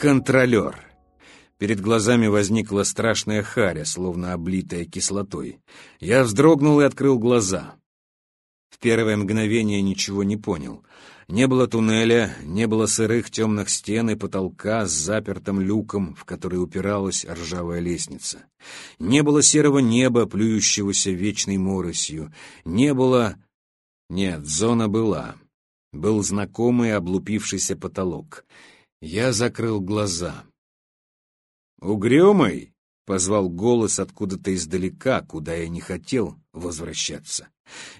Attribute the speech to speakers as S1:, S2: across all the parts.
S1: Контролер. Перед глазами возникла страшная харя, словно облитая кислотой. Я вздрогнул и открыл глаза. В первое мгновение ничего не понял. Не было туннеля, не было сырых темных стен и потолка с запертым люком, в который упиралась ржавая лестница. Не было серого неба, плюющегося вечной моросью. Не было... Нет, зона была. Был знакомый облупившийся потолок. Я закрыл глаза. «Угрюмый!» — позвал голос откуда-то издалека, куда я не хотел возвращаться.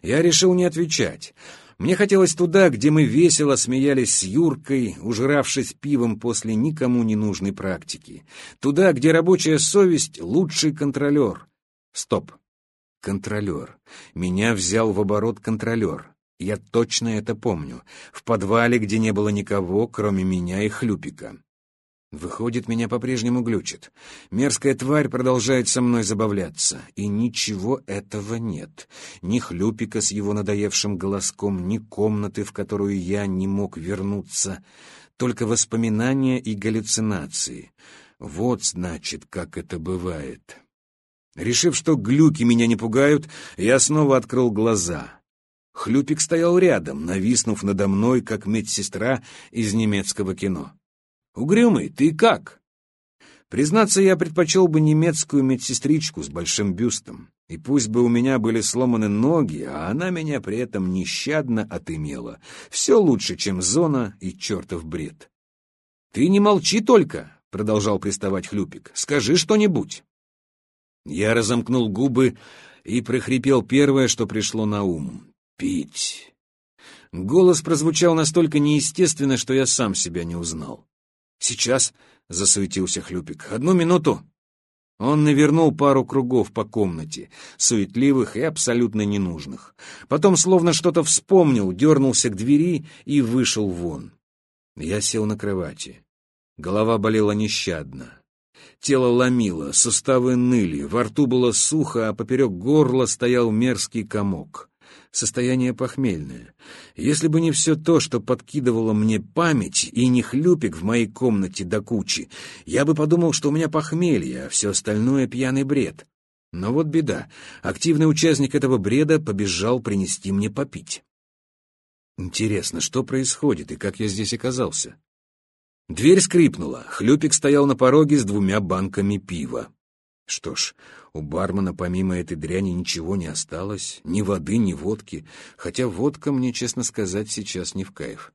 S1: Я решил не отвечать. Мне хотелось туда, где мы весело смеялись с Юркой, ужравшись пивом после никому не нужной практики. Туда, где рабочая совесть — лучший контролер. Стоп. Контролер. Меня взял в оборот контролер. Я точно это помню. В подвале, где не было никого, кроме меня и Хлюпика. Выходит, меня по-прежнему глючит. Мерзкая тварь продолжает со мной забавляться. И ничего этого нет. Ни Хлюпика с его надоевшим голоском, ни комнаты, в которую я не мог вернуться. Только воспоминания и галлюцинации. Вот, значит, как это бывает. Решив, что глюки меня не пугают, я снова открыл глаза — Хлюпик стоял рядом, нависнув надо мной, как медсестра из немецкого кино. «Угрюмый, ты как?» Признаться, я предпочел бы немецкую медсестричку с большим бюстом. И пусть бы у меня были сломаны ноги, а она меня при этом нещадно отымела. Все лучше, чем зона и чертов бред. «Ты не молчи только!» — продолжал приставать Хлюпик. «Скажи что-нибудь!» Я разомкнул губы и прохрипел первое, что пришло на ум пить. Голос прозвучал настолько неестественно, что я сам себя не узнал. «Сейчас», — засуетился Хлюпик, — «одну минуту». Он навернул пару кругов по комнате, суетливых и абсолютно ненужных. Потом, словно что-то вспомнил, дернулся к двери и вышел вон. Я сел на кровати. Голова болела нещадно. Тело ломило, суставы ныли, во рту было сухо, а поперек горла стоял мерзкий комок состояние похмельное. Если бы не все то, что подкидывало мне память, и не хлюпик в моей комнате до кучи, я бы подумал, что у меня похмелье, а все остальное — пьяный бред. Но вот беда. Активный участник этого бреда побежал принести мне попить. Интересно, что происходит и как я здесь оказался? Дверь скрипнула. Хлюпик стоял на пороге с двумя банками пива. Что ж, у бармена помимо этой дряни ничего не осталось, ни воды, ни водки, хотя водка мне, честно сказать, сейчас не в кайф.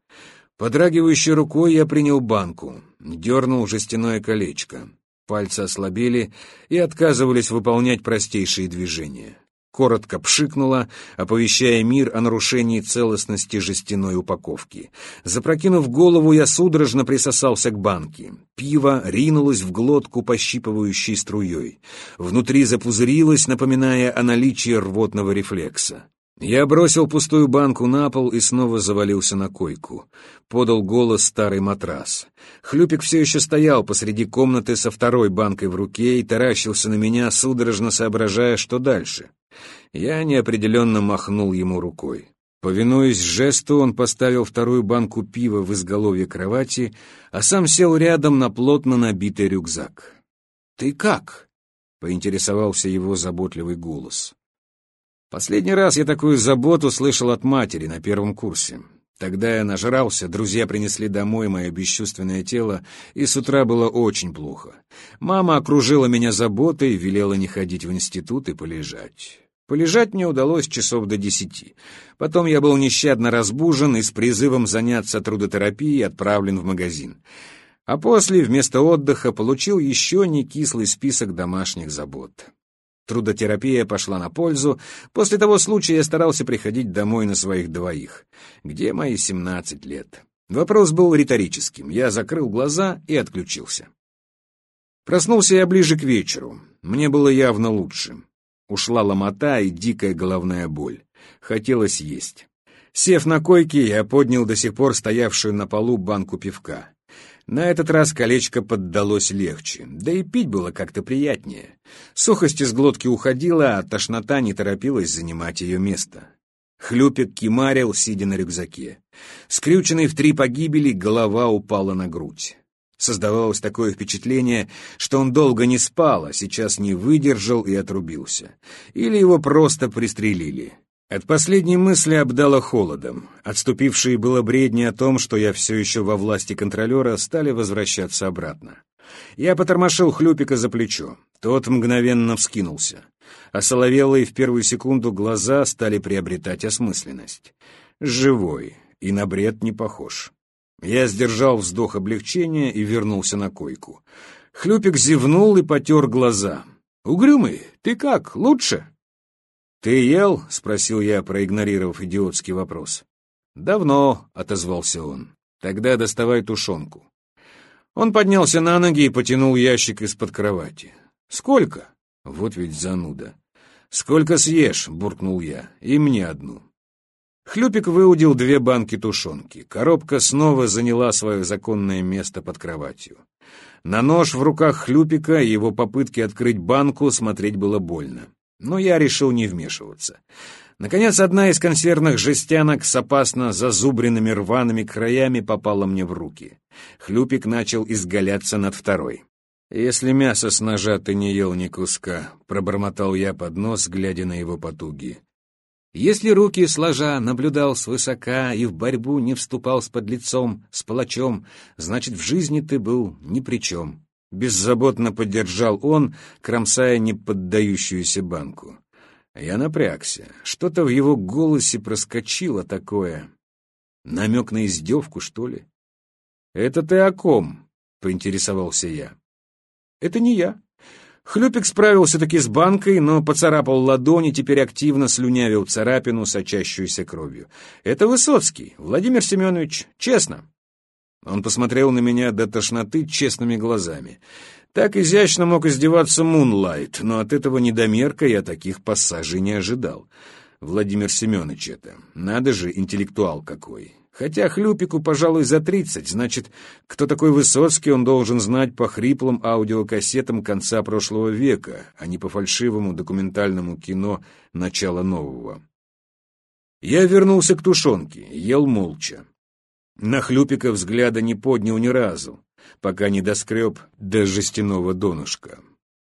S1: Подрагивающей рукой я принял банку, дернул жестяное колечко. Пальцы ослабели и отказывались выполнять простейшие движения коротко пшикнула, оповещая мир о нарушении целостности жестяной упаковки. Запрокинув голову, я судорожно присосался к банке. Пиво ринулось в глотку пощипывающей струей. Внутри запузырилось, напоминая о наличии рвотного рефлекса. Я бросил пустую банку на пол и снова завалился на койку. Подал голос старый матрас. Хлюпик все еще стоял посреди комнаты со второй банкой в руке и таращился на меня, судорожно соображая, что дальше. Я неопределенно махнул ему рукой. Повинуясь жесту, он поставил вторую банку пива в изголовье кровати, а сам сел рядом на плотно набитый рюкзак. «Ты как?» — поинтересовался его заботливый голос. Последний раз я такую заботу слышал от матери на первом курсе. Тогда я нажрался, друзья принесли домой мое бесчувственное тело, и с утра было очень плохо. Мама окружила меня заботой, велела не ходить в институт и полежать. Полежать мне удалось часов до десяти. Потом я был нещадно разбужен и с призывом заняться трудотерапией отправлен в магазин. А после, вместо отдыха, получил еще не кислый список домашних забот. Трудотерапия пошла на пользу. После того случая я старался приходить домой на своих двоих. Где мои семнадцать лет? Вопрос был риторическим. Я закрыл глаза и отключился. Проснулся я ближе к вечеру. Мне было явно лучше. Ушла ломота и дикая головная боль. Хотелось есть. Сев на койке, я поднял до сих пор стоявшую на полу банку пивка. На этот раз колечко поддалось легче, да и пить было как-то приятнее. Сухость из глотки уходила, а тошнота не торопилась занимать ее место. Хлюпик кимарил, сидя на рюкзаке. Скрюченный в три погибели, голова упала на грудь. Создавалось такое впечатление, что он долго не спал, а сейчас не выдержал и отрубился. Или его просто пристрелили. От последней мысли обдало холодом. Отступившие было бредни о том, что я все еще во власти контролера, стали возвращаться обратно. Я потормошил Хлюпика за плечо. Тот мгновенно вскинулся. А соловелые в первую секунду глаза стали приобретать осмысленность. Живой и на бред не похож. Я сдержал вздох облегчения и вернулся на койку. Хлюпик зевнул и потер глаза. «Угрюмый, ты как, лучше?» «Ты ел?» — спросил я, проигнорировав идиотский вопрос. «Давно», — отозвался он. «Тогда доставай тушенку». Он поднялся на ноги и потянул ящик из-под кровати. «Сколько?» «Вот ведь зануда». «Сколько съешь?» — буркнул я. «И мне одну». Хлюпик выудил две банки тушенки. Коробка снова заняла свое законное место под кроватью. На нож в руках Хлюпика и его попытки открыть банку смотреть было больно. Но я решил не вмешиваться. Наконец, одна из консервных жестянок с опасно зазубренными рваными краями попала мне в руки. Хлюпик начал изгаляться над второй. «Если мясо с ножа ты не ел ни куска», — пробормотал я под нос, глядя на его потуги. Если руки сложа наблюдал свысока и в борьбу не вступал с подлецом, с палачом, значит, в жизни ты был ни при чем. Беззаботно поддержал он, кромсая неподдающуюся банку. Я напрягся. Что-то в его голосе проскочило такое. Намек на издевку, что ли? «Это ты о ком?» — поинтересовался я. «Это не я», Хлюпик справился-таки с банкой, но поцарапал ладони, теперь активно слюнявил царапину, сочащуюся кровью. «Это Высоцкий, Владимир Семенович, честно». Он посмотрел на меня до тошноты честными глазами. Так изящно мог издеваться Мунлайт, но от этого недомерка я таких пассажей не ожидал. Владимир Семенович это. Надо же, интеллектуал какой. Хотя Хлюпику, пожалуй, за тридцать, значит, кто такой Высоцкий, он должен знать по хриплым аудиокассетам конца прошлого века, а не по фальшивому документальному кино начала нового. Я вернулся к тушенке, ел молча. На Хлюпика взгляда не поднял ни разу, пока не доскреб до жестяного донышка.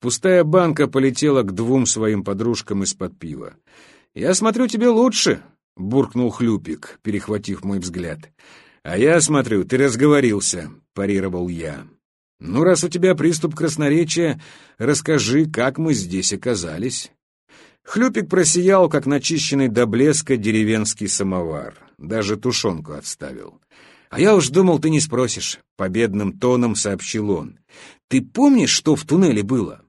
S1: Пустая банка полетела к двум своим подружкам из-под пива. «Я смотрю, тебе лучше», — буркнул Хлюпик, перехватив мой взгляд. «А я смотрю, ты разговорился», — парировал я. «Ну, раз у тебя приступ красноречия, расскажи, как мы здесь оказались». Хлюпик просиял, как начищенный до блеска деревенский самовар. Даже тушенку отставил. «А я уж думал, ты не спросишь», — победным тоном сообщил он. «Ты помнишь, что в туннеле было?»